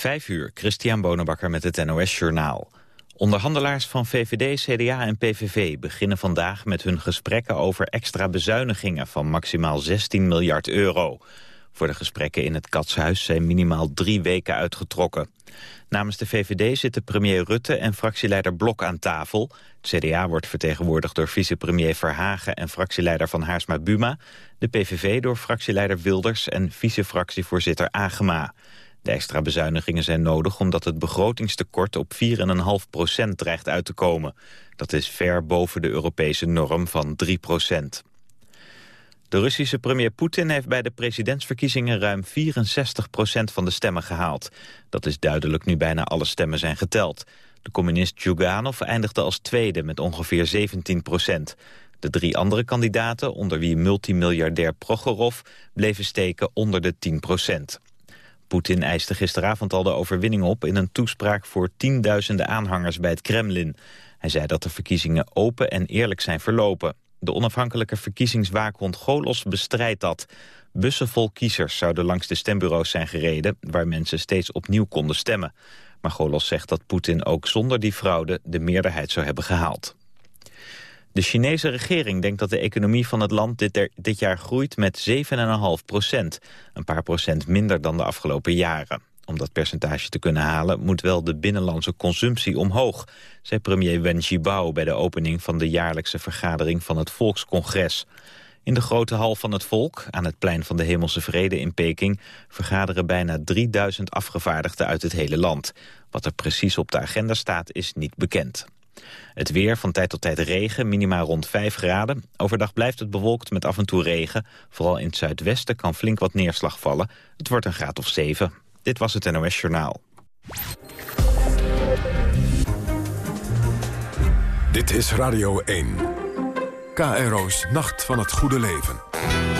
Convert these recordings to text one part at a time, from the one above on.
Vijf uur, Christian Bonenbakker met het NOS Journaal. Onderhandelaars van VVD, CDA en PVV beginnen vandaag met hun gesprekken over extra bezuinigingen van maximaal 16 miljard euro. Voor de gesprekken in het Katshuis zijn minimaal drie weken uitgetrokken. Namens de VVD zitten premier Rutte en fractieleider Blok aan tafel. Het CDA wordt vertegenwoordigd door vicepremier Verhagen en fractieleider van Haarsma Buma. De PVV door fractieleider Wilders en vicefractievoorzitter Agema. De extra bezuinigingen zijn nodig omdat het begrotingstekort op 4,5 procent dreigt uit te komen. Dat is ver boven de Europese norm van 3 procent. De Russische premier Poetin heeft bij de presidentsverkiezingen ruim 64 procent van de stemmen gehaald. Dat is duidelijk nu bijna alle stemmen zijn geteld. De communist Djuganov eindigde als tweede met ongeveer 17 procent. De drie andere kandidaten, onder wie multimiljardair Prochorov, bleven steken onder de 10 procent. Poetin eiste gisteravond al de overwinning op in een toespraak voor tienduizenden aanhangers bij het Kremlin. Hij zei dat de verkiezingen open en eerlijk zijn verlopen. De onafhankelijke verkiezingswaakhond Golos bestrijdt dat. Bussen vol kiezers zouden langs de stembureaus zijn gereden... waar mensen steeds opnieuw konden stemmen. Maar Golos zegt dat Poetin ook zonder die fraude de meerderheid zou hebben gehaald. De Chinese regering denkt dat de economie van het land dit, dit jaar groeit met 7,5 procent. Een paar procent minder dan de afgelopen jaren. Om dat percentage te kunnen halen moet wel de binnenlandse consumptie omhoog, zei premier Wen Jiabao bij de opening van de jaarlijkse vergadering van het Volkscongres. In de grote hal van het volk, aan het plein van de Hemelse Vrede in Peking, vergaderen bijna 3000 afgevaardigden uit het hele land. Wat er precies op de agenda staat is niet bekend. Het weer, van tijd tot tijd regen, minimaal rond 5 graden. Overdag blijft het bewolkt met af en toe regen. Vooral in het zuidwesten kan flink wat neerslag vallen. Het wordt een graad of 7. Dit was het NOS Journaal. Dit is Radio 1. KRO's Nacht van het Goede Leven.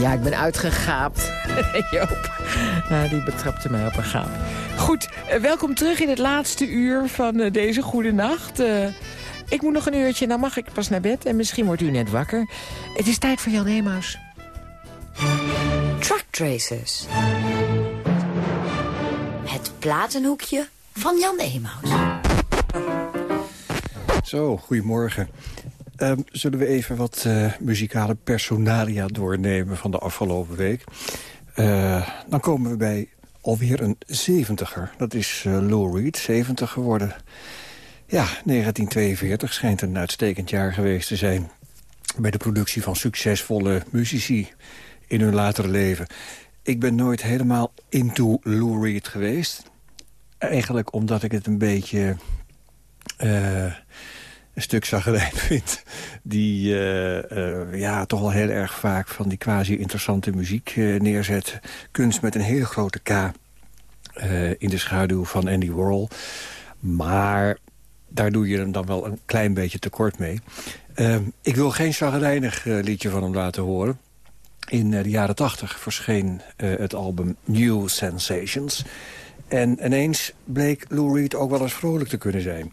Ja, ik ben uitgegaapt. Joop, nou, die betrapte mij op een gaap. Goed, eh, welkom terug in het laatste uur van eh, deze goede nacht. Eh, ik moet nog een uurtje, dan mag ik pas naar bed. En misschien wordt u net wakker. Het is tijd voor Jan Emaus. Truck Tracers. Het platenhoekje van Jan Emaus. Zo, goedemorgen. Um, zullen we even wat uh, muzikale personalia doornemen van de afgelopen week. Uh, dan komen we bij alweer een zeventiger. Dat is uh, Lou Reed, 70 geworden. Ja, 1942 schijnt een uitstekend jaar geweest te zijn... bij de productie van succesvolle muzici in hun latere leven. Ik ben nooit helemaal into Lou Reed geweest. Eigenlijk omdat ik het een beetje stuk zagrijn vindt... die uh, uh, ja, toch wel heel erg vaak van die quasi-interessante muziek uh, neerzet. Kunst met een hele grote K in de schaduw van Andy Warhol. Maar daar doe je hem dan wel een klein beetje tekort mee. ik wil geen zagrijnig liedje van hem laten horen. In de jaren tachtig verscheen het album New Sensations... En ineens bleek Lou Reed ook wel eens vrolijk te kunnen zijn.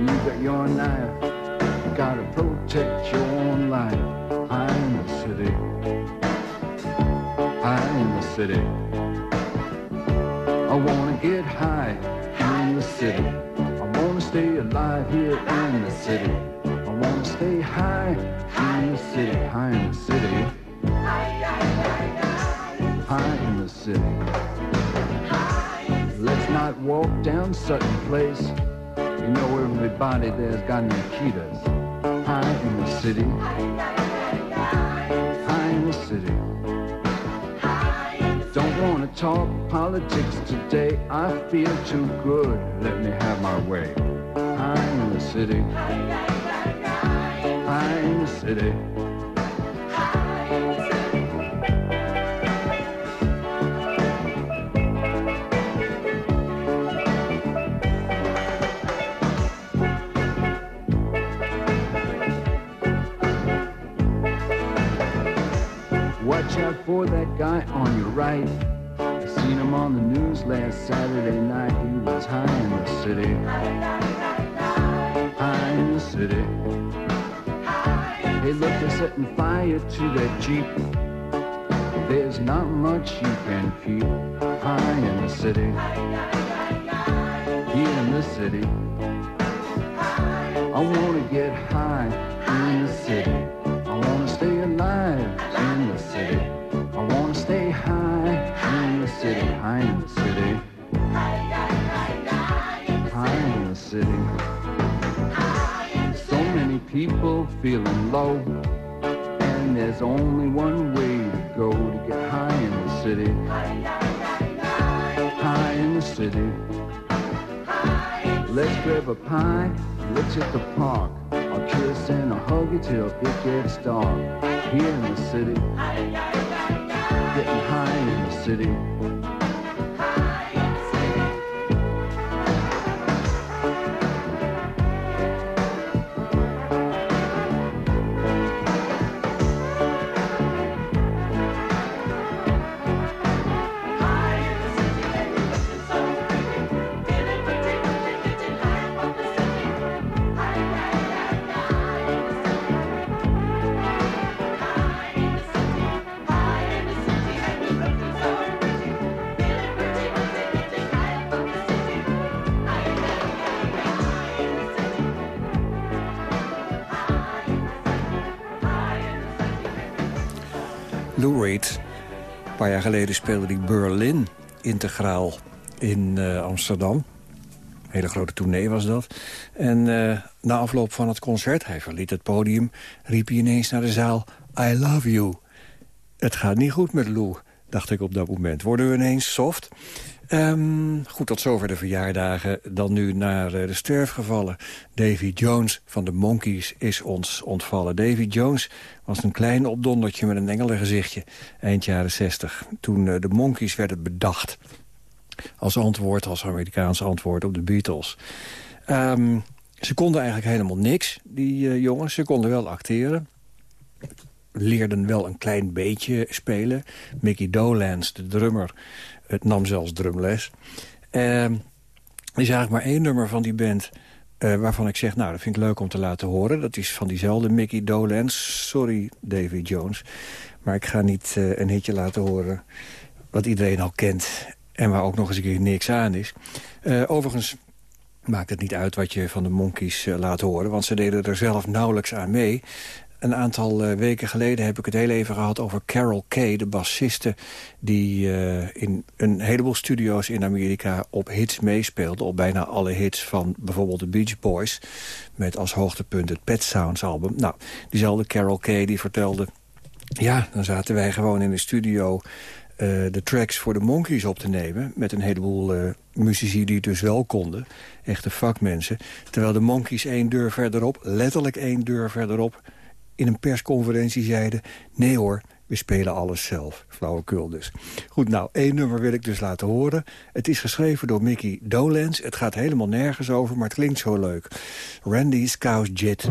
you got your knife. Gotta protect your own life. High in the city. High in the city. I wanna get high in the city. I wanna stay alive here in the city. I wanna stay high in the city. High in the city. High in the city. Let's not walk down Sutton Place. You know everybody there's got Nikitas. High in the city. High in the city. Don't wanna talk politics today. I feel too good. Let me have my way. High in the city. High in the city. For that guy on your right. I seen him on the news last Saturday night. He was high in the city. High in the city. Hey, look, they're setting fire to that Jeep. There's not much you can keep. High in the city. Here in the city. I wanna feeling low. And there's only one way to go to get high in the city. High in the city. Let's grab a pie, let's hit the park. I'll kiss and I'll hug you till it gets dark. Here in the city, getting high in the city. Paar jaar geleden speelde hij Berlin integraal in eh, Amsterdam. Hele grote tournee was dat. En eh, na afloop van het concert, hij verliet het podium... riep hij ineens naar de zaal, I love you. Het gaat niet goed met Lou, dacht ik op dat moment. Worden we ineens soft? Ehm, goed, tot zover de verjaardagen. Dan nu naar eh, de sterfgevallen. Davy Jones van de Monkees is ons ontvallen. Davy Jones was een klein opdondertje met een engelengezichtje. Eind jaren 60. Toen eh, de Monkees werden bedacht. Als antwoord, als Amerikaans antwoord op de Beatles. Ehm, ze konden eigenlijk helemaal niks, die eh, jongens. Ze konden wel acteren leerden wel een klein beetje spelen. Mickey Dolenz, de drummer, het nam zelfs drumles. Uh, er is eigenlijk maar één nummer van die band... Uh, waarvan ik zeg, nou, dat vind ik leuk om te laten horen. Dat is van diezelfde Mickey Dolenz. Sorry, Davy Jones. Maar ik ga niet uh, een hitje laten horen wat iedereen al kent... en waar ook nog eens een keer niks aan is. Uh, overigens maakt het niet uit wat je van de Monkeys laat horen... want ze deden er zelf nauwelijks aan mee. Een aantal uh, weken geleden heb ik het heel even gehad over Carol Kay, de bassiste... die uh, in een heleboel studio's in Amerika op hits meespeelde... op bijna alle hits van bijvoorbeeld de Beach Boys... met als hoogtepunt het Pet Sounds album. Nou, diezelfde Carol Kay die vertelde... ja, dan zaten wij gewoon in de studio... Uh, de tracks voor de Monkeys op te nemen... met een heleboel uh, muzici die het dus wel konden. Echte vakmensen. Terwijl de Monkeys één deur verderop, letterlijk één deur verderop in een persconferentie zeiden... nee hoor, we spelen alles zelf. Flauwekul dus. Goed, nou, één nummer wil ik dus laten horen. Het is geschreven door Mickey Dolenz. Het gaat helemaal nergens over, maar het klinkt zo leuk. Randy Scouse Jet.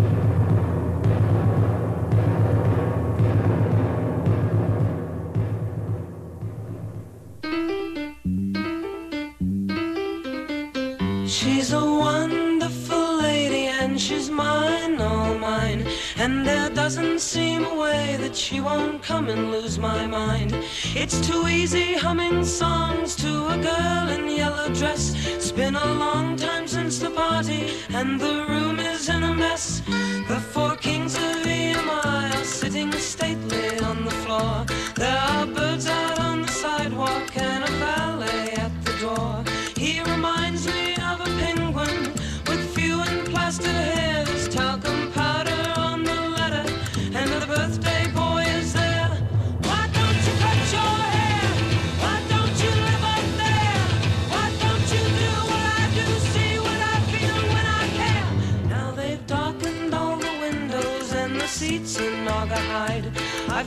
Doesn't seem a way that she won't come and lose my mind. It's too easy humming songs to a girl in yellow dress. It's been a long time since the party, and the room is in a mess. The four kings of EMI are sitting stately on the floor. There are birds out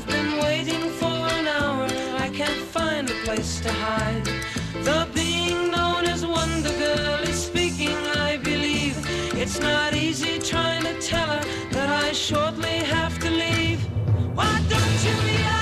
been waiting for an hour. I can't find a place to hide. The being known as Wonder Girl is speaking, I believe. It's not easy trying to tell her that I shortly have to leave. Why don't you be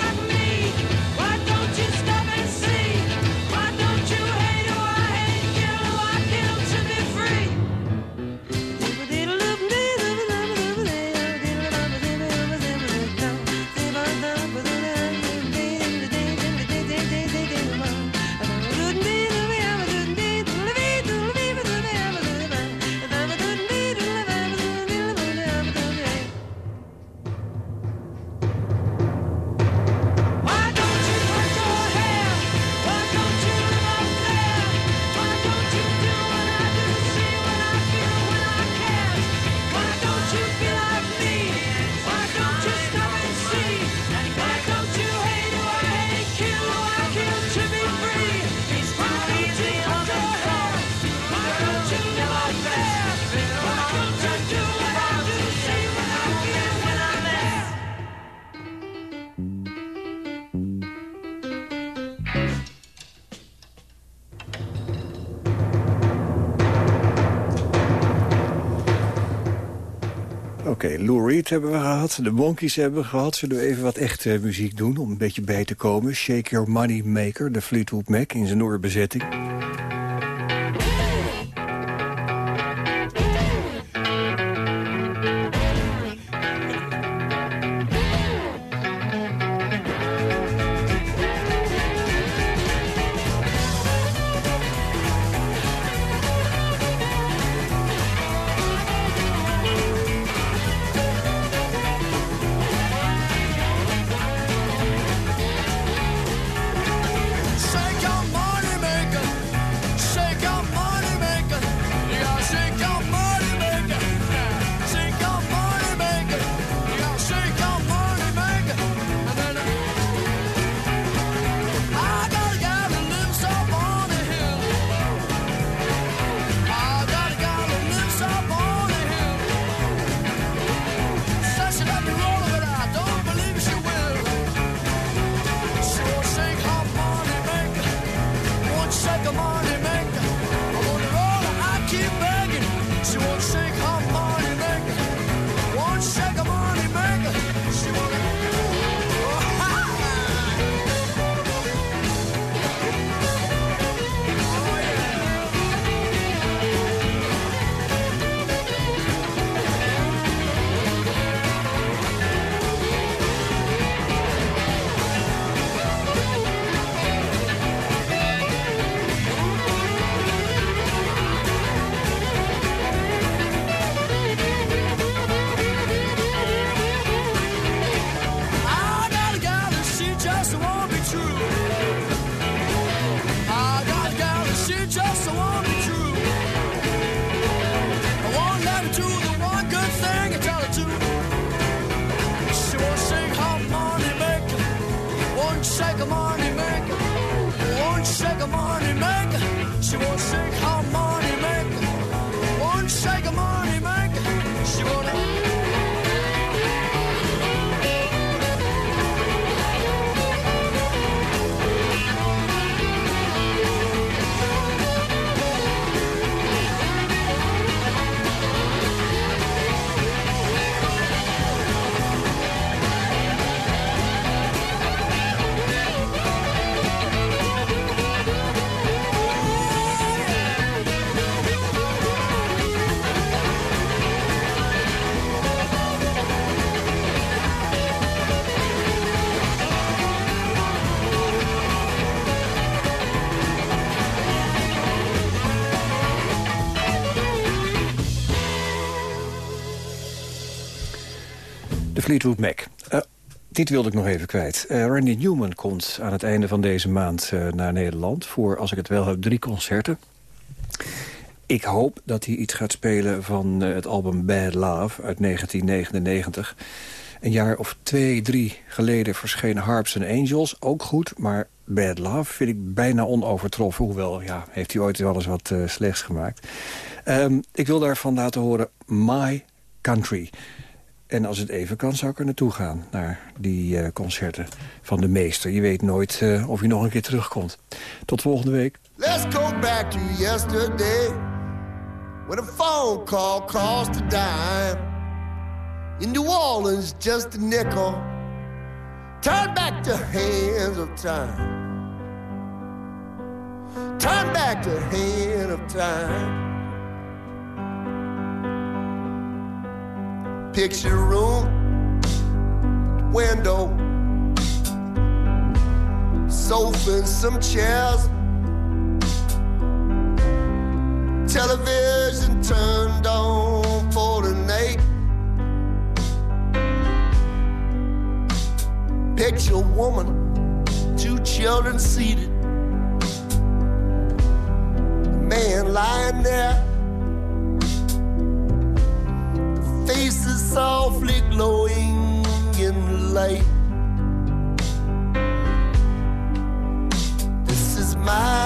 Lou Reed hebben we gehad, de Monkeys hebben we gehad. Zullen we even wat echte muziek doen om een beetje bij te komen? Shake Your Money Maker, de Fleetwood Mac in zijn oorbezetting. Fleetwood Mac. Uh, dit wilde ik nog even kwijt. Uh, Randy Newman komt aan het einde van deze maand uh, naar Nederland... voor, als ik het wel heb, drie concerten. Ik hoop dat hij iets gaat spelen van het album Bad Love uit 1999. Een jaar of twee, drie geleden verschenen Harps and Angels. Ook goed, maar Bad Love vind ik bijna onovertroffen. Hoewel, ja, heeft hij ooit wel eens wat uh, slechts gemaakt. Um, ik wil daarvan laten horen My Country. En als het even kan, zou ik er naartoe gaan. Naar die uh, concerten van de meester. Je weet nooit uh, of hij nog een keer terugkomt. Tot volgende week. Let's go back to yesterday. When a phone call cost a dime. In New Orleans, just a nickel. Turn back the hands of time. Turn back the hand of time. Picture room, window, sofa and some chairs. Television turned on for the night. Picture woman, two children seated. Man lying there faces softly glowing in light. This is my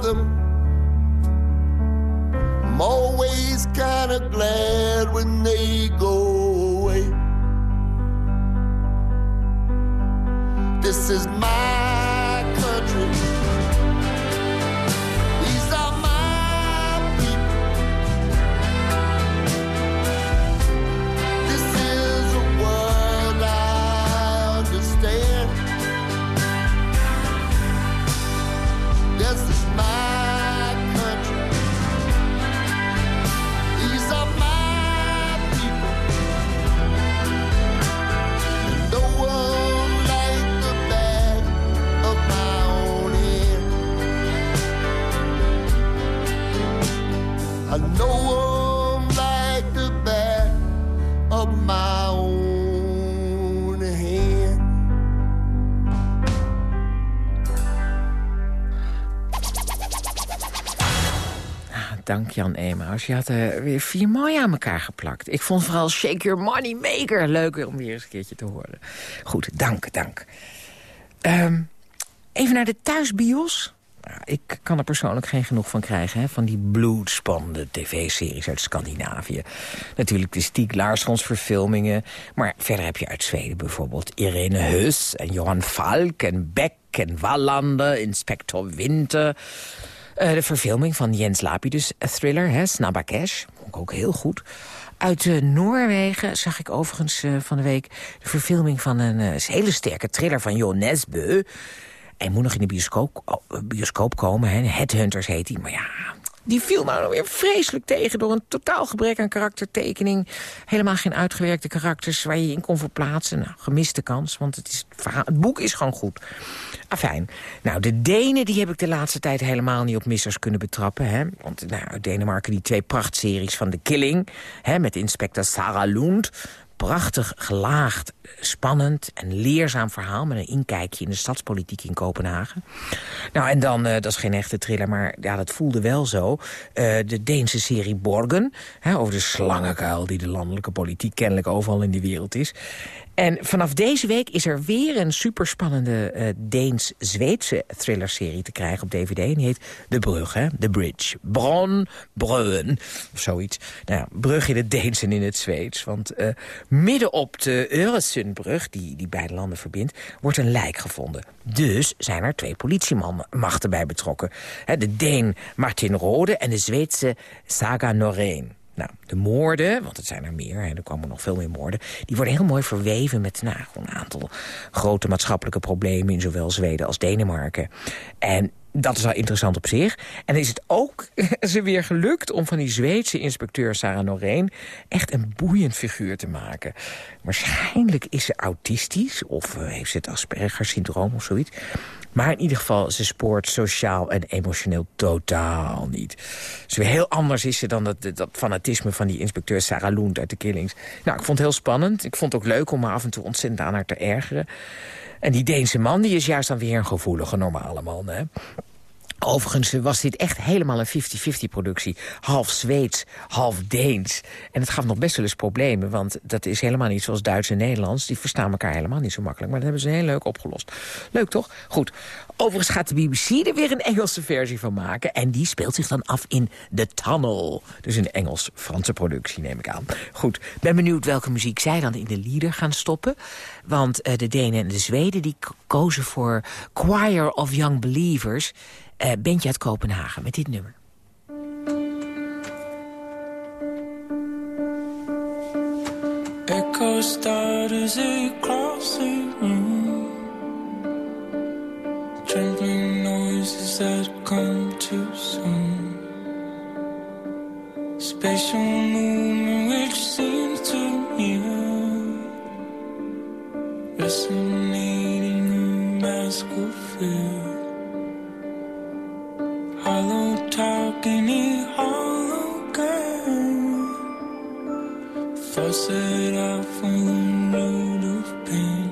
as I love them. I'm always kind of glad when Jan Emaus. Je had er weer vier mooi aan elkaar geplakt. Ik vond vooral Shake Your Money Maker leuker om weer eens een keertje te horen. Goed, dank, dank. Ehm, even naar de thuisbios. Nou, ik kan er persoonlijk geen genoeg van krijgen, hè, van die bloedspannende tv-series uit Scandinavië. Natuurlijk de Stieg Larssons verfilmingen, maar verder heb je uit Zweden bijvoorbeeld Irene Huss en Johan Falk en Beck en Wallander, Inspector Winter. Eh, de verfilming van Jens Lapidus thriller, hè, ik ook heel goed. Uit eh, Noorwegen zag ik overigens eh, van de week... de verfilming van een hele sterke thriller van Jo Nesbø. Hij moet nog in de bioscoop, oh, bioscoop komen, hè. Headhunters heet hij. Maar ja, die viel nou weer vreselijk tegen... door een totaal gebrek aan karaktertekening. Helemaal geen uitgewerkte karakters waar je je in kon verplaatsen. Nou, gemiste kans, want het, is, het, verhaal- het boek is gewoon goed. Afijn. Nou, de Denen die heb ik de laatste tijd helemaal niet op missers kunnen betrappen. Hè? Want nou, uit Denemarken die twee prachtseries van The Killing... Hè, met inspecteur Sarah Lund... Prachtig gelaagd, spannend en leerzaam verhaal... met een inkijkje in de stadspolitiek in Kopenhagen. Nou, en dan, eh, dat is geen echte thriller, maar ja, dat voelde wel zo. Eh, de Deense serie Borgen, hè, over de slangenkuil... die de landelijke politiek kennelijk overal in de wereld is. En vanaf deze week is er weer een superspannende eh, Deens-Zweedse thrillerserie te krijgen op DVD. En die heet De Brug, hè? The Bridge. Bron, Brøen, of zoiets. Nou ja, brug in het Deens en in het Zweeds. Want eh, midden op de Øresundbrug, die, die beide landen verbindt... wordt een lijk gevonden. Dus zijn er twee politiemachten bij betrokken. De Deen Martin Rode en de Zweedse Saga Noreen. Nou, de moorden, want het zijn er meer, en er komen nog veel meer moorden... die worden heel mooi verweven met nou, een aantal grote maatschappelijke problemen... in zowel Zweden als Denemarken. En dat is wel interessant op zich. En is het ook ze weer gelukt om van die Zweedse inspecteur Sarah Noreen... echt een boeiend figuur te maken. Waarschijnlijk is ze autistisch of eh, heeft ze het Asperger-syndroom of zoiets... Maar in ieder geval, ze spoort sociaal en emotioneel totaal niet. Dus heel anders is ze dan dat, dat fanatisme van die inspecteur Sarah Lund uit de Killings. Nou, ik vond het heel spannend. Ik vond het ook leuk om me af en toe ontzettend aan haar te ergeren. En die Deense man, die is juist dan weer een gevoelige, normale man, hè. Overigens was dit echt helemaal een 50-50 productie. Half Zweeds, half Deens. En het gaf nog best wel eens problemen, want dat is helemaal niet zoals Duits en Nederlands. Die verstaan elkaar helemaal niet zo makkelijk, maar dat hebben ze heel leuk opgelost. Leuk toch? Goed. Overigens gaat de BBC er weer een Engelse versie van maken. En die speelt zich dan af in The Tunnel. Dus een Engels-Franse productie, neem ik aan. Goed, ben benieuwd welke muziek zij dan in de lieder gaan stoppen. Want eh, de Denen en de Zweden die kozen voor Choir of Young Believers... Uh, bandje uit Kopenhagen met dit nummer. Echo start as it crosses room. Trembling noises that come too soon. Spatial movement which seems too near. Resonating in mask of fear. Force it out from the road of pain.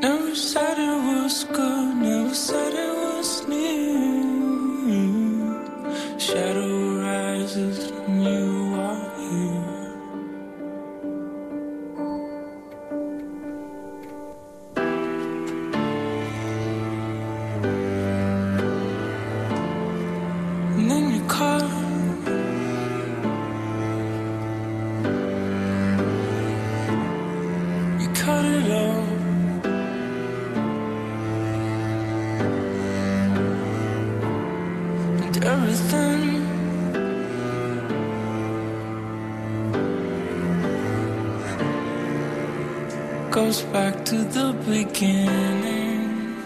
Never said it was good, never said it Goes back to the beginning.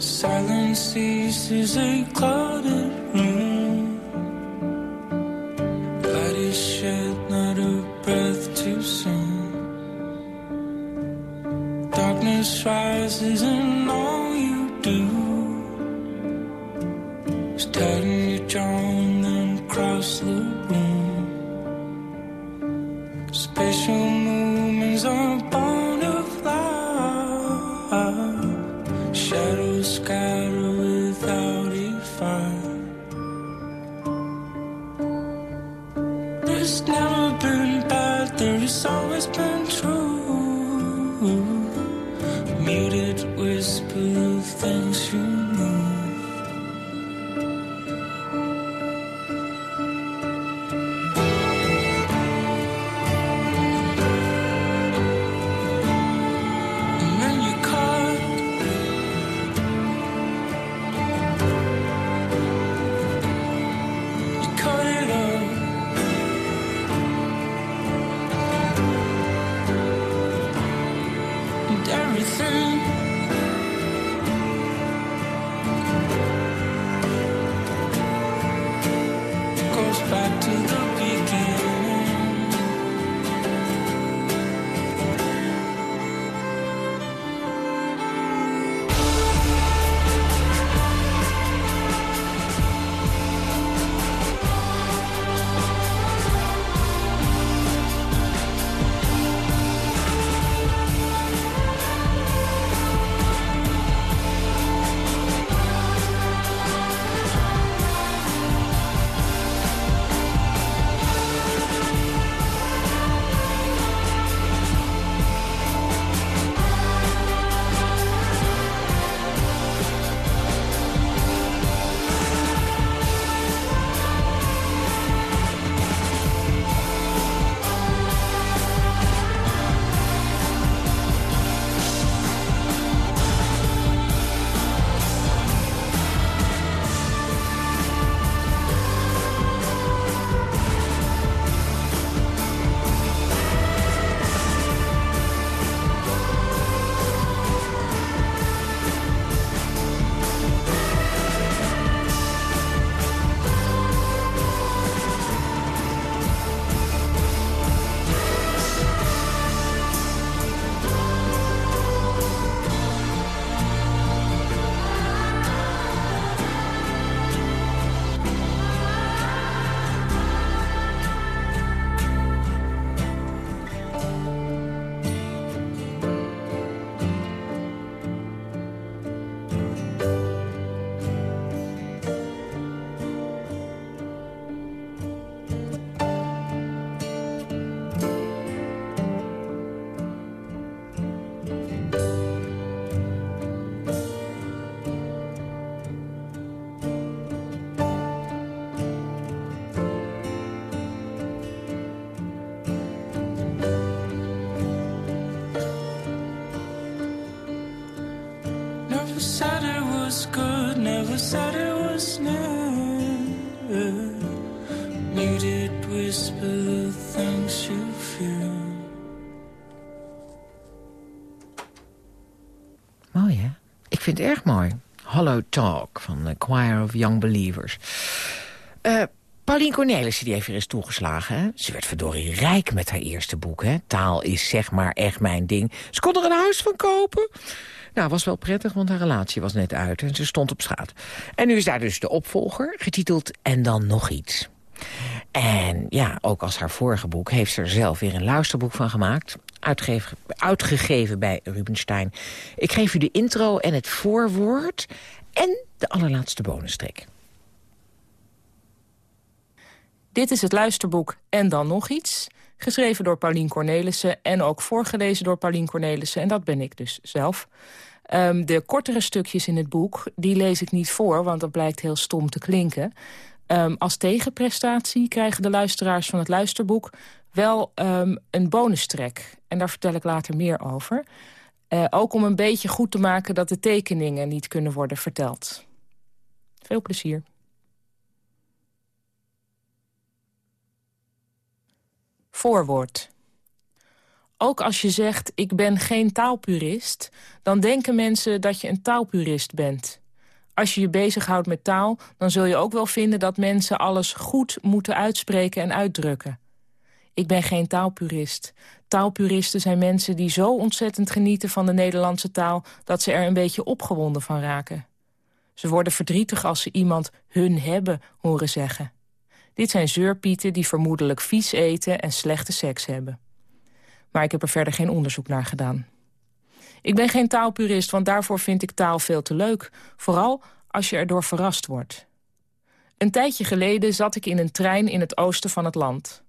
Silence ceases a clouded room. Vind het erg mooi. Hollow Talk van The Choir of Young Believers. Eh Paulien Cornelissen die heeft weer eens toegeslagen. Hè? Ze werd verdorie rijk met haar eerste boek. Hè? Taal is zeg maar echt mijn ding. Ze kon er een huis van kopen. Nou, was wel prettig, want haar relatie was net uit en ze stond op straat. En nu is daar dus de opvolger, getiteld En dan nog iets. En ja, ook als haar vorige boek heeft ze er zelf weer een luisterboek van gemaakt. Uitgegeven, uitgegeven bij Rubenstein. Ik geef u de intro en het voorwoord en de allerlaatste bonustrek. Dit is het luisterboek En dan nog iets. Geschreven door Paulien Cornelissen en ook voorgelezen door Paulien Cornelissen. En dat ben ik dus zelf. Ehm, de kortere stukjes in het boek, die lees ik niet voor... want dat blijkt heel stom te klinken. Um, als tegenprestatie krijgen de luisteraars van het luisterboek... wel um, een bonustrek. En daar vertel ik later meer over. Uh, ook om een beetje goed te maken dat de tekeningen niet kunnen worden verteld. Veel plezier. Voorwoord. Ook als je zegt, ik ben geen taalpurist... dan denken mensen dat je een taalpurist bent. Als je je bezighoudt met taal... dan zul je ook wel vinden dat mensen alles goed moeten uitspreken en uitdrukken. Ik ben geen taalpurist. Taalpuristen zijn mensen die zo ontzettend genieten van de Nederlandse taal... dat ze er een beetje opgewonden van raken. Ze worden verdrietig als ze iemand hun hebben horen zeggen. Dit zijn zeurpieten die vermoedelijk vies eten en slechte seks hebben. Maar ik heb er verder geen onderzoek naar gedaan. Ik ben geen taalpurist, want daarvoor vind ik taal veel te leuk. Vooral als je erdoor verrast wordt. Een tijdje geleden zat ik in een trein in het oosten van het land.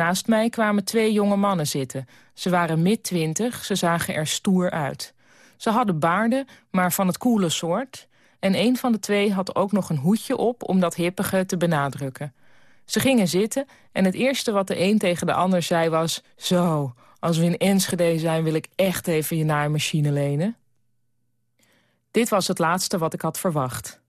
Naast mij kwamen twee jonge mannen zitten. Ze waren mid-twintig, ze zagen er stoer uit. Ze hadden baarden, maar van het koele soort... en een van de twee had ook nog een hoedje op om dat hippige te benadrukken. Ze gingen zitten en het eerste wat de een tegen de ander zei was... Zo, als we in Enschede zijn wil ik echt even je naaimachine lenen. Dit was het laatste wat ik had verwacht.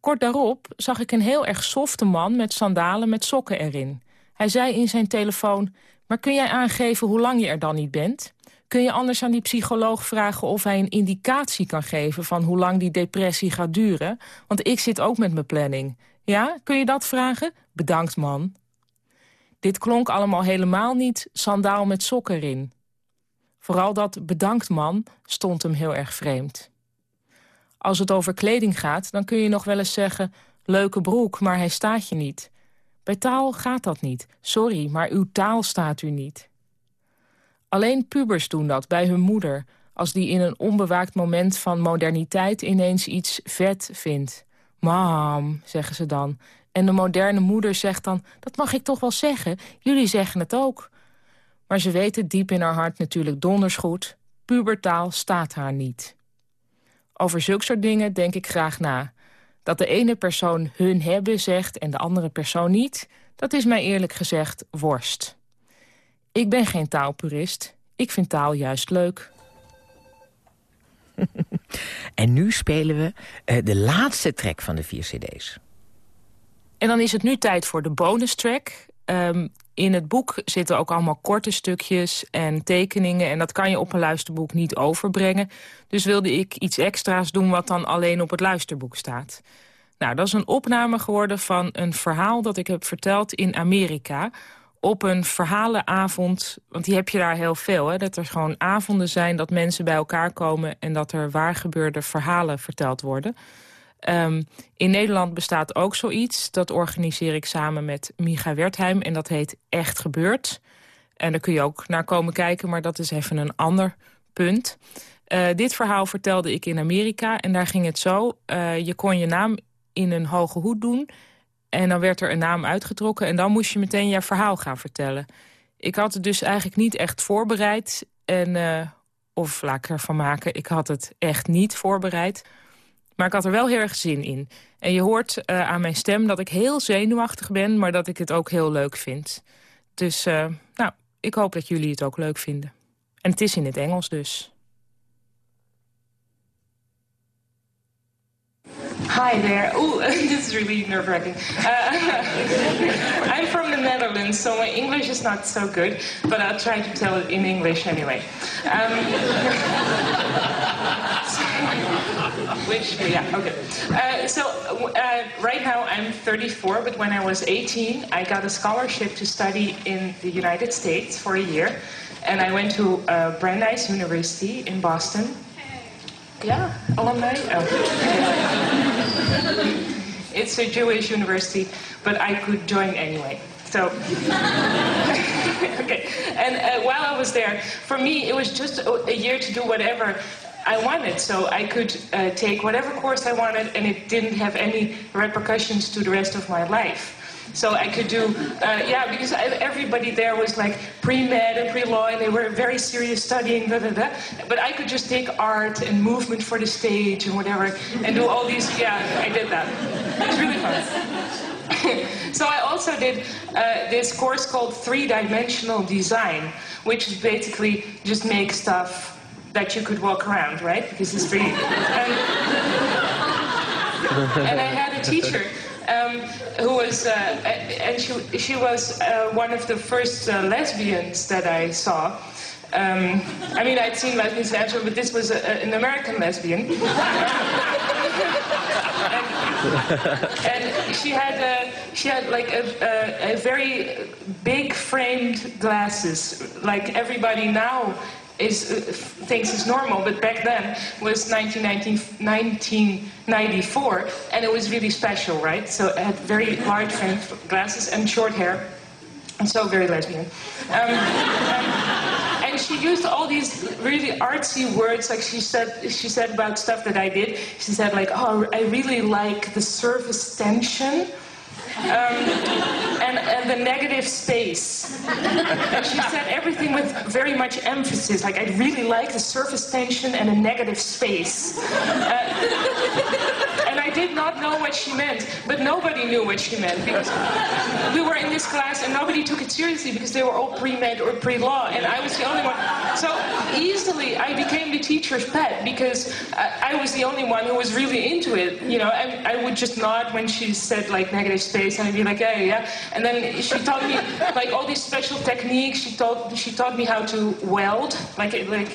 Kort daarop zag ik een heel erg softe man met sandalen met sokken erin. Hij zei in zijn telefoon, maar kun jij aangeven hoe lang je er dan niet bent? Kun je anders aan die psycholoog vragen of hij een indicatie kan geven... van hoe lang die depressie gaat duren? Want ik zit ook met mijn planning. Ja, kun je dat vragen? Bedankt, man. Dit klonk allemaal helemaal niet sandaal met sokken erin. Vooral dat bedankt man stond hem heel erg vreemd. Als het over kleding gaat, dan kun je nog wel eens zeggen... leuke broek, maar hij staat je niet. Bij taal gaat dat niet. Sorry, maar uw taal staat u niet. Alleen pubers doen dat bij hun moeder... als die in een onbewaakt moment van moderniteit ineens iets vet vindt. Mam, zeggen ze dan. En de moderne moeder zegt dan, dat mag ik toch wel zeggen, jullie zeggen het ook. Maar ze weten diep in haar hart natuurlijk donders goed, pubertaal staat haar niet. Over zulke soort dingen denk ik graag na. Dat de ene persoon hun hebben zegt en de andere persoon niet... dat is mij eerlijk gezegd worst. Ik ben geen taalpurist. Ik vind taal juist leuk. en nu spelen we uh, de laatste track van de vier cd's. En dan is het nu tijd voor de bonus track. Um, in het boek zitten ook allemaal korte stukjes en tekeningen... en dat kan je op een luisterboek niet overbrengen. Dus wilde ik iets extra's doen wat dan alleen op het luisterboek staat. Nou, dat is een opname geworden van een verhaal dat ik heb verteld in Amerika... op een verhalenavond, want die heb je daar heel veel. Hè? Dat er gewoon avonden zijn dat mensen bij elkaar komen... en dat er waargebeurde verhalen verteld worden... Um, in Nederland bestaat ook zoiets. Dat organiseer ik samen met Micha Wertheim. En dat heet Echt Gebeurd. En daar kun je ook naar komen kijken. Maar dat is even een ander punt. Uh, dit verhaal vertelde ik in Amerika. En daar ging het zo. Uh, je kon je naam in een hoge hoed doen. En dan werd er een naam uitgetrokken. En dan moest je meteen je verhaal gaan vertellen. Ik had het dus eigenlijk niet echt voorbereid. En, uh, of laat ik ervan maken, ik had het echt niet voorbereid. Maar ik had er wel heel erg zin in. En je hoort uh, aan mijn stem dat ik heel zenuwachtig ben... maar dat ik het ook heel leuk vind. Dus uh, nou, ik hoop dat jullie het ook leuk vinden. En het is in het Engels dus. Hi there. Oh, this is really nerve-wracking. Uh, I'm from the Netherlands, so my English is not so good, but I'll try to tell it in English anyway. Um, which, yeah, okay. Uh, so uh, right now I'm 34, but when I was 18, I got a scholarship to study in the United States for a year, and I went to uh, Brandeis University in Boston. Yeah, alumni. Oh. it's a Jewish university, but I could join anyway. So, okay. And uh, while I was there, for me, it was just a year to do whatever I wanted. So I could uh, take whatever course I wanted, and it didn't have any repercussions to the rest of my life. So I could do, uh, yeah, because I, everybody there was like pre-med and pre-law, and they were very serious studying, da, da, da. But I could just take art and movement for the stage and whatever, and do all these, yeah, I did that. It was really fun. so I also did uh, this course called three-dimensional design, which basically just make stuff that you could walk around, right? Because it's free. And, and I had a teacher um, who was, uh, and she, she was uh, one of the first uh, lesbians that I saw. Um, I mean, I'd seen lesbians in Amsterdam, but this was a, an American lesbian. and, and, she had a, she had like a, a, a very big framed glasses, like everybody now is, uh, thinks is normal, but back then was 1994, and it was really special, right? So it had very large glasses and short hair, and so very lesbian. Um, um, and she used all these really artsy words, like she said. She said about stuff that I did. She said like, "Oh, I really like the surface tension." Um, and, and, the negative space. And she said everything with very much emphasis. Like, I really like the surface tension and a negative space. Uh, and I did not know what she meant, but nobody knew what she meant because we were in this class and nobody took it seriously because they were all pre-med or pre-law, and I was the only one. So easily I became the teacher's pet because I, I was the only one who was really into it. You know, I, I would just nod when she said like negative space, and I'd be like, yeah, yeah. And then she taught me like all these special techniques. She taught she taught me how to weld, like like.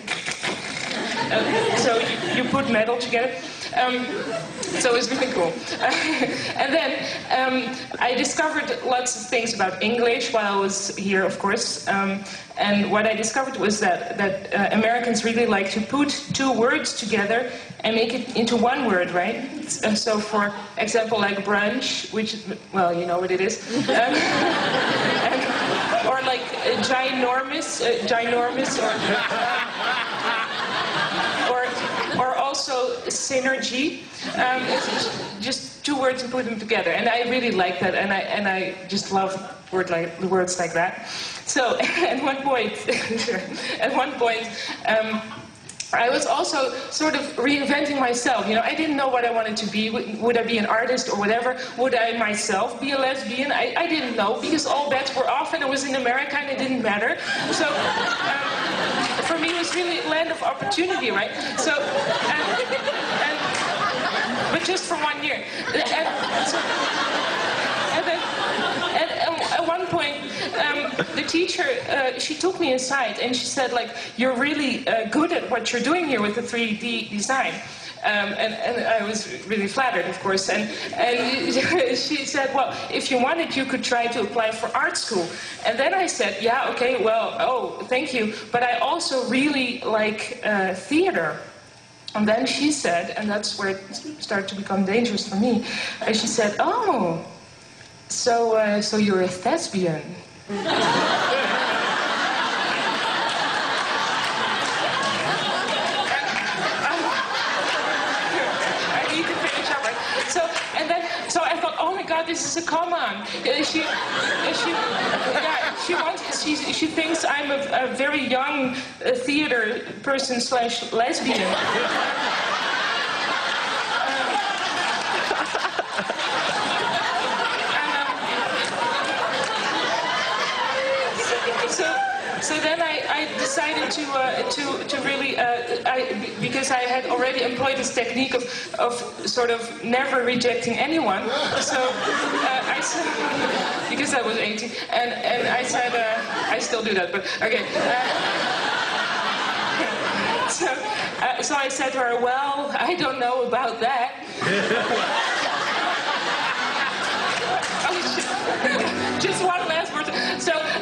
Uh, so you, you put metal together. Um, so it was really cool. and then um, I discovered lots of things about English while I was here, of course. Um, and what I discovered was that, that uh, Americans really like to put two words together and make it into one word, right? Uh, so, for example, like brunch, which, well, you know what it is. Um, and, or like uh, ginormous, uh, ginormous, or. or or also synergy. Um, just two words and put them together, and I really like that, and I and I just love word like words like that. So at one point, at one point. Um, I was also sort of reinventing myself. You know, I didn't know what I wanted to be. Would I be an artist or whatever? Would I myself be a lesbian? I, I didn't know because all bets were off and I was in America and it didn't matter. So um, for me, it was really land of opportunity, right? So, and, and, but just for one year. And, so, and then, and, at one point, um, the teacher, uh, she took me aside and she said, like, you're really uh, good at what you're doing here with the 3D design. Um, and, and, I was really flattered, of course. And, and she said, Well, if you wanted, you could try to apply for art school. And then I said, Yeah, okay, well, oh, thank you. But I also really like uh, theater. And then she said, and that's where it started to become dangerous for me, and she said, Oh, so, uh, so you're a thespian. So, and then, so I thought, oh my God, this is a come on. She, she, yeah, she wants, she, she thinks I'm a, a very young uh, theater person slash lesbian. so then I, I decided to, uh, to, to really, uh, I, because I had already employed this technique of, of sort of never rejecting anyone. So uh, I said, because I was 18, and, and I said, uh, I still do that, but okay. Uh, so, uh, so I said to her, well, I don't know about that. just one last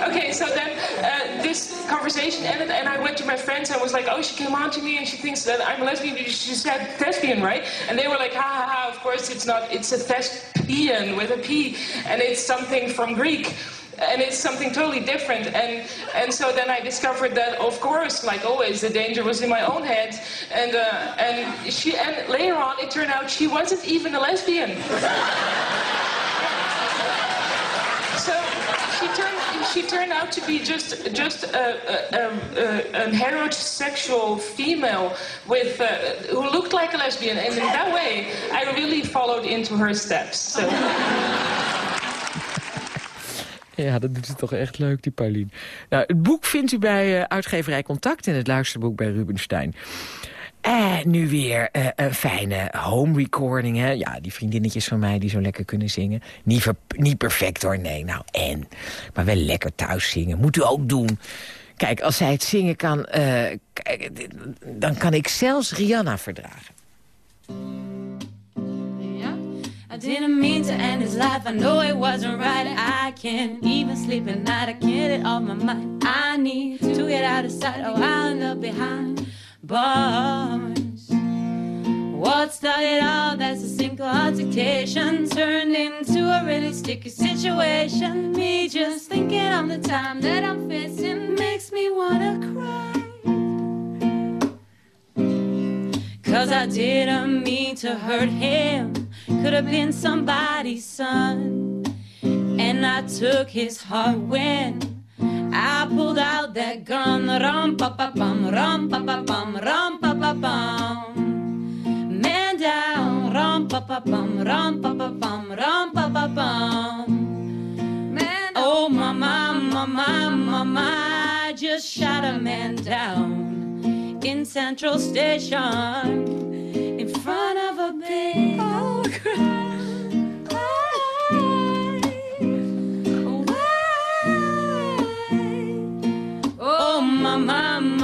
okay, so then uh, this conversation ended, and I went to my friends and was like, oh, she came on to me and she thinks that I'm a lesbian. She said thespian, right? And they were like, ha ha ha, of course it's not, it's a thespian with a P, and it's something from Greek and it's something totally different. And and so then I discovered that, of course, like always, the danger was in my own head. And uh, and she and later on, it turned out she wasn't even a lesbian. she turned out to be just just um, a, a heterosexual female with uh, who looked like a lesbian, and in that way, I really followed into her steps. Ja, dat doet het toch echt leuk, die Paulien. Nou, het boek vindt u bij uh, uitgeverij Contact en het luisterboek bij Rubenstein. En nu weer uh, een fijne home recording. Hè? Ja, die vriendinnetjes van mij die zo lekker kunnen zingen. Niet, niet perfect hoor, nee. Nou, en. Maar wel lekker thuis zingen. Moet u ook doen. Kijk, als zij het zingen kan... Uh, dan kan ik zelfs Rihanna verdragen. I didn't mean to end his life. I know it wasn't right. I can't even sleep at night. I can't get off my mind. I need to get out of sight. Oh, I'll end up behind bars. What started out as a simple altercation turned into a really sticky situation. Me just thinking of the time that I'm facing makes me wanna cry. Cause I didn't mean to hurt him. Could have been somebody's son. And I took his heart when I pulled out that gun. Rum pa pa bum, rum pa pa bum, rum pa pa bum. Man down, rum pa pa bum, rum pa pa bum, rum pa pa bum. Man, oh mama, mama, mama, I just shot a man down in Central Station in front of a big old Oh,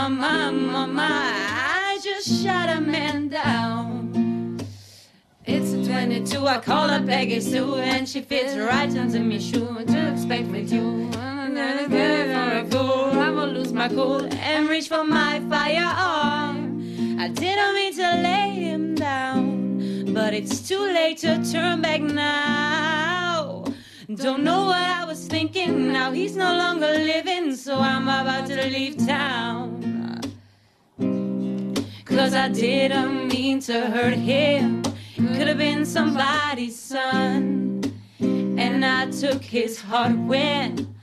mama, mama, I just shot a man down. It's a 22, I call her Peggy Sue, and she fits right into me shoe. To expect me to, I'm gonna lose my cool and reach for my firearm. I didn't mean to lay him down, but it's too late to turn back now. Don't know what I was thinking, now he's no longer living, so I'm about to leave town. Cause I didn't mean to hurt him, could have been somebody's son. And I took his heart when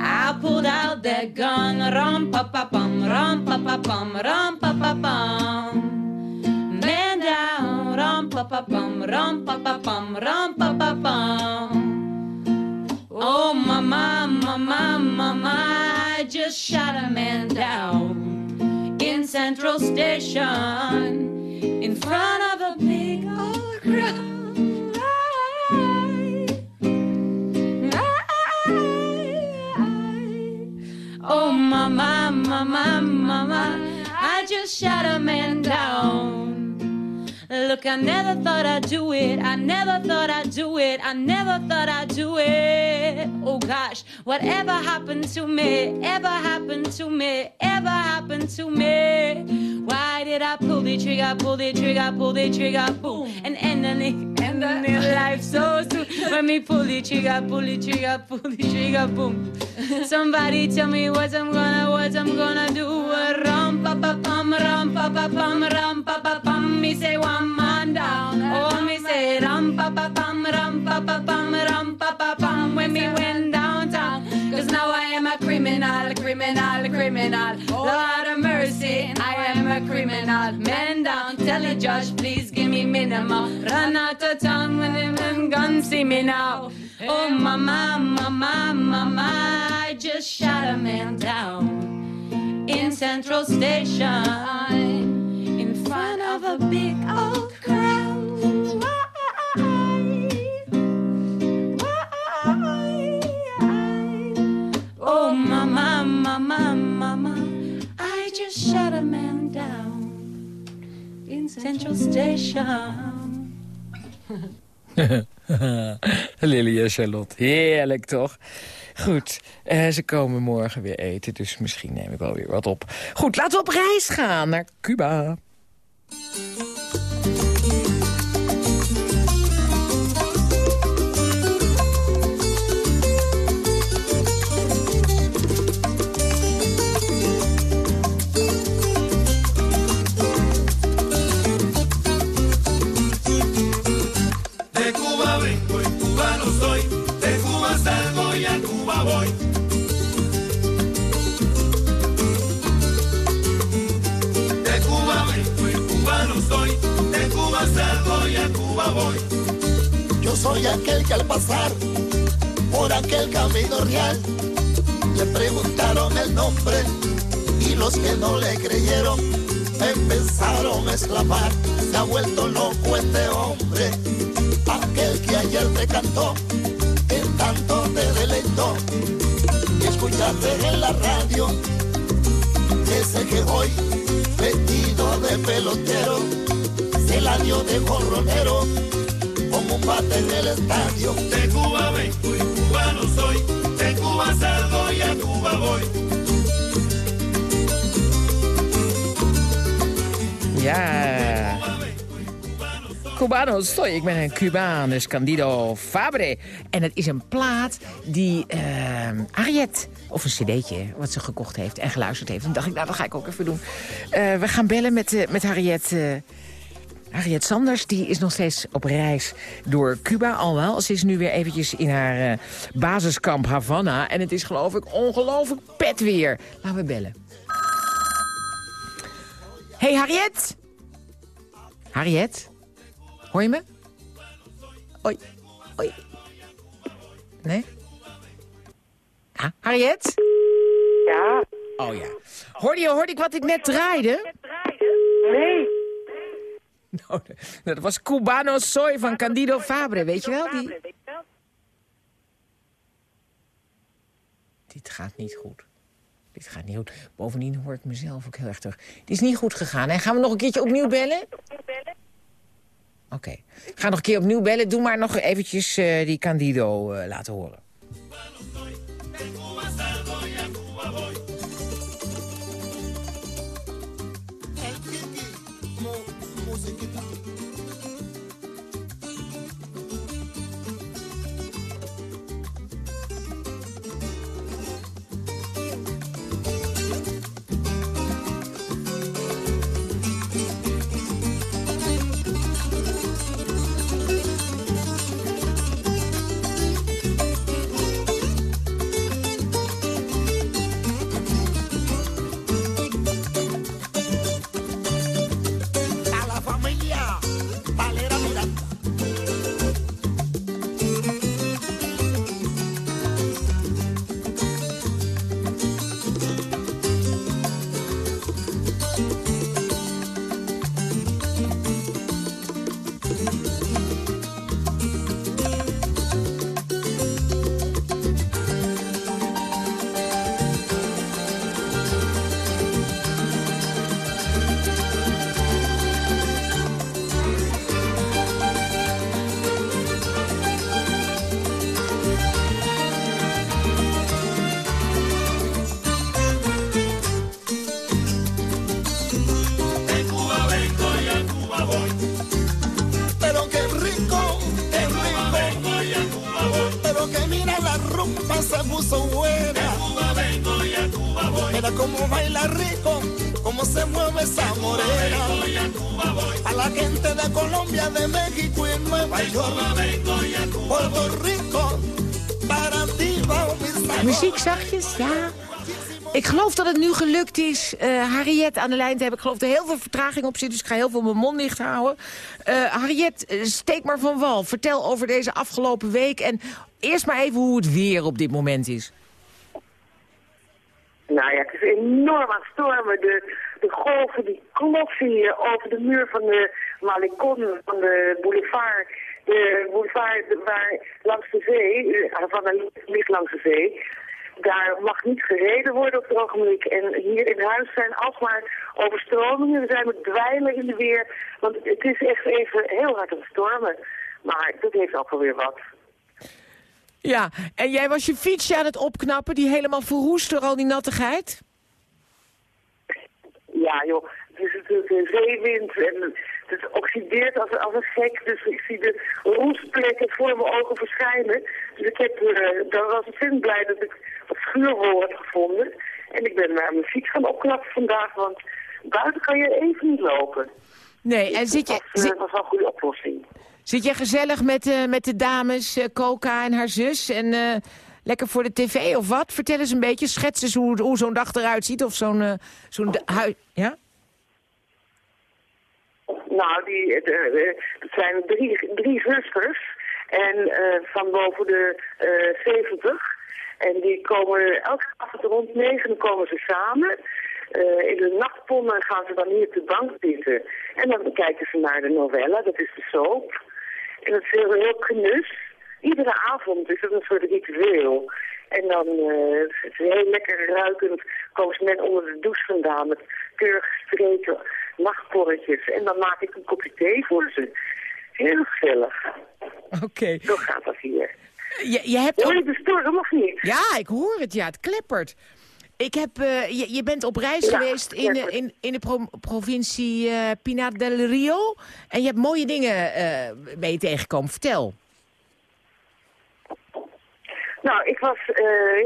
I pulled out that gun. Rum pa pa bum, rum pa pa bum, rum pa pa bum. Man down, rum pa pa bum, rum pa pa bum, rum pa pa bum. Oh my mama, mama, mama, I just shot a man down Central Station in front of a big old crowd. Oh, mama, mama, mama, I just shot a man down. Look, I never thought I'd do it. I never thought I'd do it. I never thought I'd do it. Oh gosh, whatever happened to me? Ever happened to me? Ever happened to me? Why did I pull the trigger, pull the trigger, pull the trigger, boom, and end the end the life so soon? When me pull the trigger, pull the trigger, pull the trigger, boom. Somebody tell me what I'm gonna, what I'm gonna do. Rum pa pa pum, rum pa pa pum, rum pa pa pum. Me say one man down. Oh, me say rum pa pa pum, rum pa pa pum, rum pa pa pum. When me went downtown, cause now I am a criminal, criminal, criminal. Lord of mercy, I am a criminal. Man down, tell the judge, please give me minimum. Run out of town when them guns see me now. Oh, mama, mama, mama, I just shot a man down in Central Station in front of a big old crowd. Central Station. Lily en Charlotte, heerlijk toch? Goed, uh, ze komen morgen weer eten, dus misschien neem ik wel weer wat op. Goed, laten we op reis gaan naar Cuba. Soy aquel que al pasar por aquel camino real le preguntaron el nombre y los que no le creyeron empezaron a exclamar, se ha vuelto loco este hombre, aquel que ayer te cantó, que tanto te deleitó, y escuchaste en la radio, ese que hoy, vestido de pelotero, se la dio de jorronero, bate en el estadio. De Cuba cubano soy, de Cuba y a Cuba voy. Ja. Cubanos, soy. Ik ben een Cubaan, dus Candido Fabre. En het is een plaat die uh, Ariette, of een cd'tje, wat ze gekocht heeft en geluisterd heeft. En dacht ik, nou, dat ga ik ook even doen. Uh, we gaan bellen met, uh, met Harriet... Harriet Sanders die is nog steeds op reis door Cuba al wel. Ze is nu weer eventjes in haar uh, basiskamp Havana. En het is geloof ik ongelooflijk pet weer. Laten we bellen. Hey Harriet. Harriet. Hoor je me? Oi. Oi. Nee? Ah, Harriet? Ja. Oh ja. Hoorde je, hoorde ik wat ik net draaide? Nee. Nou, dat was Cubano Soy van Candido Fabre, weet je wel? Die... Dit gaat niet goed. Dit gaat niet goed. Bovendien hoor ik mezelf ook heel erg terug. Het is niet goed gegaan. En gaan we nog een keertje opnieuw bellen? Oké. Okay. Ga nog een keer opnieuw bellen. Doe maar nog eventjes uh, die Candido uh, laten horen. Muziek zachtjes, ja. Ik geloof dat het nu gelukt is uh, Harriet aan de lijn te hebben. Ik geloof dat er heel veel vertraging op zit, dus ik ga heel veel mijn mond dicht houden. Uh, Harriet, steek maar van wal. Vertel over deze afgelopen week en eerst maar even hoe het weer op dit moment is. Nou ja, het is enorm aan stormen. De, golven die klotsen hier over de muur van de Malecon, van de boulevard. De boulevard waar langs de zee, van de ligt langs de zee. Daar mag niet gereden worden op het ogenblik. En hier in huis zijn alsmaar overstromingen. We zijn met dweilen in de weer. Want het is echt even heel hard aan het stormen. Maar dat heeft ook wel weer wat. Ja, en jij was je fietsje aan het opknappen, die helemaal verroest door al die nattigheid? Ja joh, het is natuurlijk een zeewind en het oxideert als, als een gek. Dus ik zie de roestplekken voor mijn ogen verschijnen. Dus ik heb, uh, dan was ik vind blij dat ik wat schuurwol heb gevonden. En ik ben naar mijn fiets gaan opknappen vandaag, want buiten kan je even niet lopen. Nee, en zit je... Dat, dat was wel een goede oplossing. Zit je gezellig met, uh, met de dames, uh, Coca en haar zus? En uh, lekker voor de tv of wat? Vertel eens een beetje, schets eens hoe, hoe zo'n dag eruit ziet. Of zo'n zo'n huis... Ja? Nou, die, het zijn drie, drie zusters. En eh, van boven de 70. En die komen elke avond rond negen komen ze samen. Uh, in de nachtponnen gaan ze dan hier op de bank zitten. En dan kijken ze naar de novella, dat is de soap. En dat is heel, heel knus. Iedere avond is het een soort ritueel. En dan uh, het heel lekker ruikend komen ze net onder de douche vandaan met keurig gestreken nachtporretjes. En dan maak ik een kopje thee voor ze. Heel gezellig. Oké. Zo gaat dat hier. Je, je hebt hoor je de storm of niet? Ja, ik hoor het. Ja, het kleppert. Ik heb, uh, je, je, bent op reis ja, geweest in, uh, in, in de pro provincie uh, Pinar del Rio. En je hebt mooie dingen mee tegengekomen. Vertel. Nou, ik, was,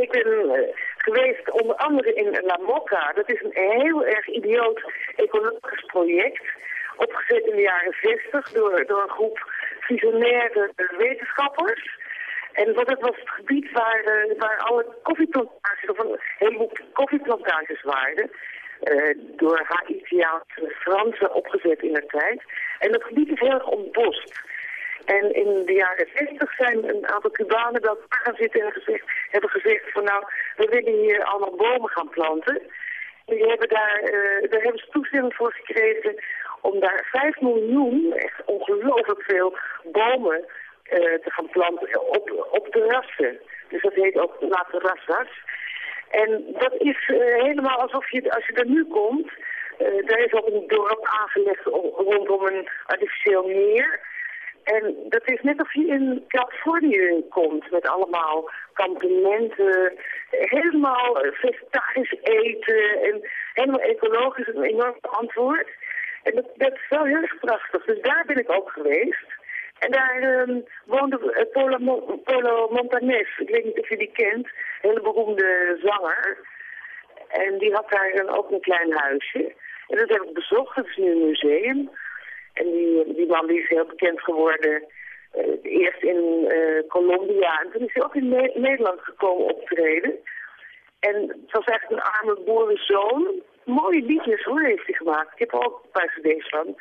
ik ben geweest onder andere in La Moca. Dat is een heel erg idioot ecologisch project. Opgezet in de jaren 60 door, door een groep visionaire wetenschappers. En wat het was het gebied waar, uh, waar alle koffieplantages, of een heleboel koffieplantages waren. Uh, door Haitiaanse Fransen opgezet in de tijd. En dat gebied is heel erg ontbost. En in de jaren 60 zijn een aantal Cubanen elkaar gaan zitten en gezegd, hebben gezegd van nou, we willen hier allemaal bomen gaan planten. En die hebben daar, uh, daar hebben ze toestemming voor gekregen om daar 5 miljoen, echt ongelooflijk veel, bomen te gaan planten op, op terrassen. Dus dat heet ook La Terrassas. En dat is uh, helemaal alsof je, als je er nu komt, uh, daar is ook een dorp aangelegd rondom een artificieel meer. En dat is net of je in Californië komt met allemaal kampementen, helemaal vegetarisch eten en helemaal ecologisch, een enorm antwoord. En dat, dat is wel heel erg prachtig. Dus daar ben ik ook geweest. En daar um, woonde uh, Polo, Polo Montanes, ik weet niet of je die kent, een hele beroemde zanger. En die had daar dan ook een klein huisje. En dat heb ik bezocht, dat is nu een museum. En die, die man die is heel bekend geworden, uh, eerst in uh, Colombia. En toen is hij ook in ne Nederland gekomen optreden. En het was eigenlijk een arme boerenzoon. Mooie liedjes hoor, heeft hij gemaakt. Ik heb er ook een paar cd's van.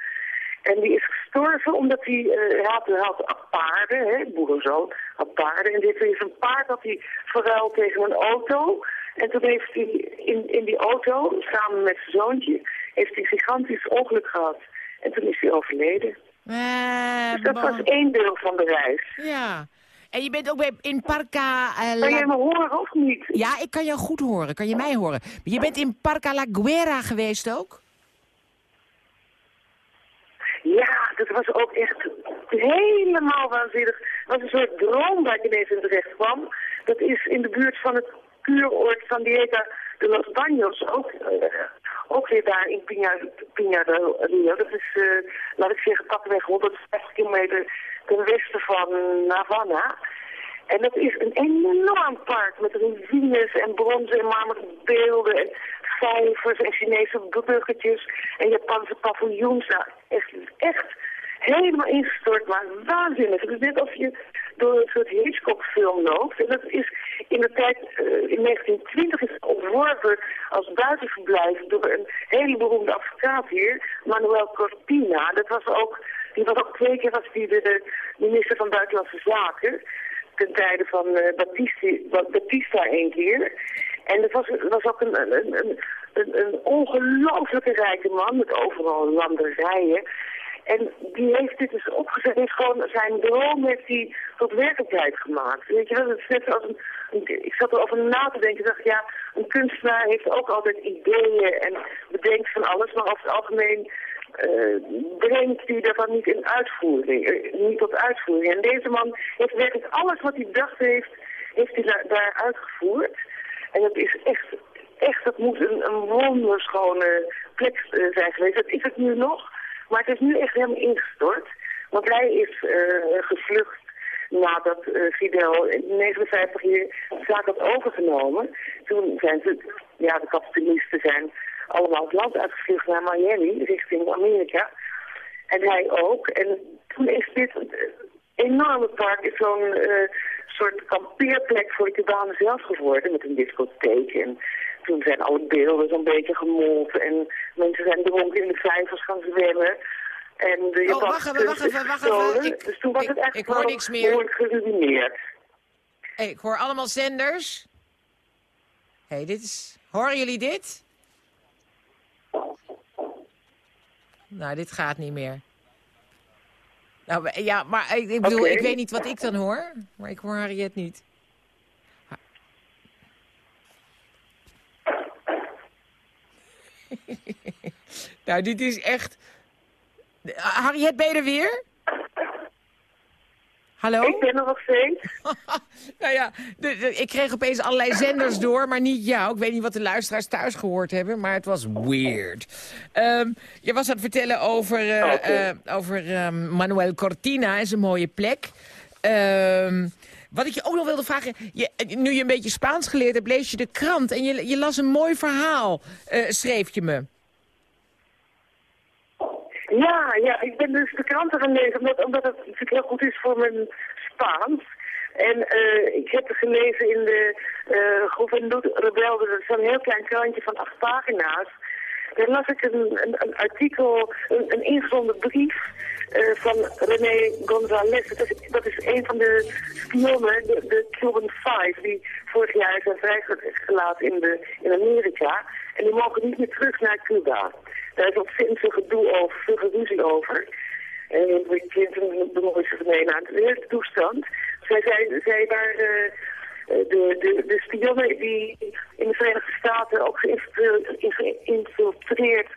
En die is gestorven omdat hij, uh, had, had paarden, hè, boerenzoon, had paarden. En dit is een paard dat hij verruild tegen een auto. En toen heeft hij in, in die auto, samen met zijn zoontje, heeft hij een gigantisch ongeluk gehad. En toen is hij overleden. Uh, dus dat bon. was één deel van de reis. Ja. En je bent ook bij, in Parca... Uh, kan jij me horen of niet? Ja, ik kan jou goed horen. Kan je mij horen? Je bent in Parca La Guerra geweest ook? Ja, dat was ook echt helemaal waanzinnig. Het was een soort droom waar ik ineens in terecht kwam. Dat is in de buurt van het kuuroord San Diego de Los Baños, ook, uh, ook weer daar in Piña. Dat is, uh, laat ik zeggen, pakweg 150 kilometer ten westen van Havana. En dat is een enorm park met ruïnes en bronzen en marmeren beelden en vijvers en Chinese bruggetjes en Japanse paviljoens. Nou, helemaal ingestort, maar waanzinnig. Het is net alsof je door een soort Hitchcock-film loopt. En dat is in de tijd, uh, in 1920 is ontworpen als buitenverblijf door een hele beroemde advocaat hier, Manuel Cortina. Dat was ook, die was ook twee keer was die de minister van Buitenlandse Zaken ten tijde van uh, één keer. En het was, was ook een, een, een, een ongelooflijke rijke man met overal landerijen. En die heeft dit dus opgezet, heeft gewoon zijn droom heeft hij tot werkelijkheid gemaakt. Weet je wel, het is net als een, ik zat erover na te denken, dacht ja, een kunstenaar heeft ook altijd ideeën en bedenkt van alles, maar over het algemeen uh, brengt hij dat dan niet in uitvoering, uh, niet tot uitvoering. En deze man heeft werkelijk alles wat hij dacht heeft, heeft hij daar, daar uitgevoerd. En dat is echt, echt, dat moet een, een wonderschone plek uh, zijn geweest. Dat is het nu nog. Maar het is nu echt helemaal ingestort. Want hij is uh, gevlucht nadat uh, Fidel in 59 jaar de zaak had overgenomen. Toen zijn ze, ja, de kapitalisten zijn allemaal het land uitgevlucht naar Miami, richting Amerika. En hij ook. En toen is dit enorme park zo'n uh, soort kampeerplek voor de Cubanen zelf geworden, met een discotheek en toen zijn alle beelden zo'n beetje gemolten en mensen zijn dronken in de vijvers gaan zwemmen. En de Oh, wacht even, wacht even, wacht even. Ik- dus toen was ik- het echt ik hoor niks meer. geruineerd. Hey, ik hoor allemaal zenders. Hé, hey, dit is... Horen jullie dit? Nou, dit gaat niet meer. Nou, ja, maar ik, ik bedoel, ik weet niet wat ik dan hoor. Maar ik hoor Harriet niet. nou, dit is echt... Harriet, ben je er weer? Hallo? Ik ben er nog steeds. nou ja, de- de- ik kreeg opeens allerlei zenders door, maar niet jou. Ik weet niet wat de luisteraars thuis gehoord hebben, maar het was weird. Ehm, je was aan het vertellen over, eh, Oké. eh, over ehm, Manuel Cortina en zijn mooie plek. Ehm, wat ik je ook nog wilde vragen, je, nu je een beetje Spaans geleerd hebt, lees je de krant en je, je las een mooi verhaal, eh, schreef je me. Ja, ja, ik ben dus de kranten gaan lezen, omdat, omdat het natuurlijk heel goed is voor mijn Spaans. En eh, ik heb gelezen in de uh, Juventud Rebelde, dat is een heel klein krantje van acht pagina's. Daar las ik een, een, een artikel, een, een ingezonden brief eh, van René González. Dat is, dat is een van de spionnen, de, de Cuban Five, die vorig jaar zijn vrijgelaten in, de, in Amerika. En die mogen niet meer terug naar Cuba. Daar is ontzettend veel gedoe over, veel geruzie over. En Clinton bemoeit zich mee aan de toestand. Zij, zij, zij waren uh, de, de, de spionnen die in de Verenigde Staten ook geïnfiltreerd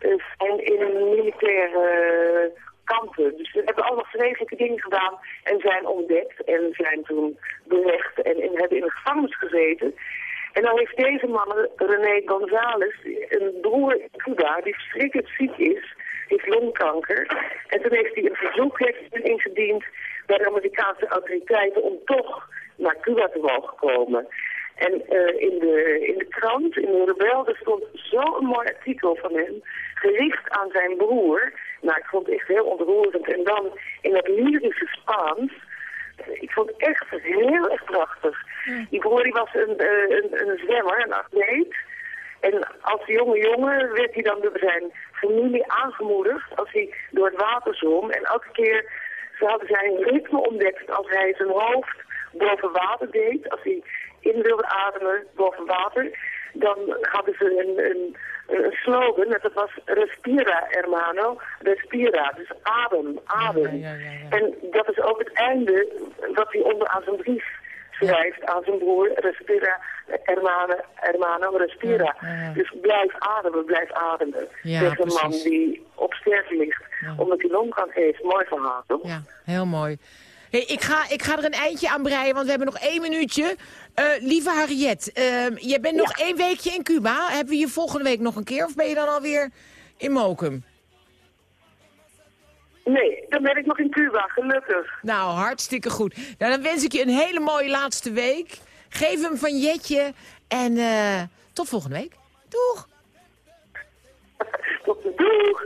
uh, zijn in militaire kampen. Dus ze hebben allemaal vreselijke dingen gedaan en zijn ontdekt en zijn toen berecht en hebben in de gevangenis gezeten. En dan heeft deze man, René González, een broer in Cuba die verschrikkelijk ziek is, heeft longkanker. En toen heeft hij een verzoek ingediend bij de Amerikaanse autoriteiten om toch naar Cuba te mogen komen. En uh, in, de, in de krant, in de Rebel, stond zo'n mooi artikel van hem, gericht aan zijn broer. Nou, ik vond het echt heel ontroerend. En dan in het lyrische Spaans, ik vond het echt heel erg prachtig. Die broer die was een, een, een zwemmer, een atleet. En als jonge jongen werd hij dan door zijn familie aangemoedigd als hij door het water zwom. En elke keer, ze hadden zijn ritme ontdekt als hij zijn hoofd boven water deed. Als hij in wilde ademen boven water. Dan hadden ze een, een, een slogan, en dat was respira hermano, respira, dus adem, adem. Ja, ja, ja, ja. En dat is ook het einde wat hij onder aan zijn brief schrijft aan zijn broer, respira, hermano, hermano respira. Dus blijf ademen, blijf ademen. Tegen een man die op sterfte ligt, omdat hij longkanker heeft. Mooi verhaal, toch? Ja, heel mooi. Hey, ik, ga, ik ga er een eindje aan breien, want we hebben nog één minuutje. Eh, lieve Harriet, uh, jij bent nog één weekje in Cuba. Hebben we je volgende week nog een keer of ben je dan alweer in Mokum? Nee, dan ben ik nog in Cuba, gelukkig. Nou, hartstikke goed. Nou, dan wens ik je een hele mooie laatste week. Geef hem van Jetje en uh, tot volgende week. Doeg! tot de doeg!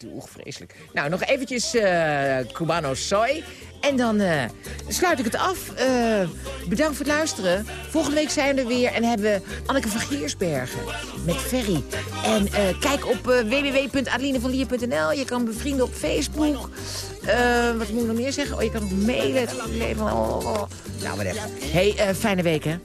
Doeg, vreselijk. Nou, nog eventjes uh, Cubano Soy. En dan uh, sluit ik het af. Uh, bedankt voor het luisteren. Volgende week zijn we er weer en hebben we Anneke van Giersbergen met Ferry. En kijk op www.adelinevanlier.nl. Je kan bevrienden op Facebook. wat moet ik nog meer zeggen? Oh, je kan ook mailen. Het leven. Oh, oh. Whatever. Hey, fijne week, hè?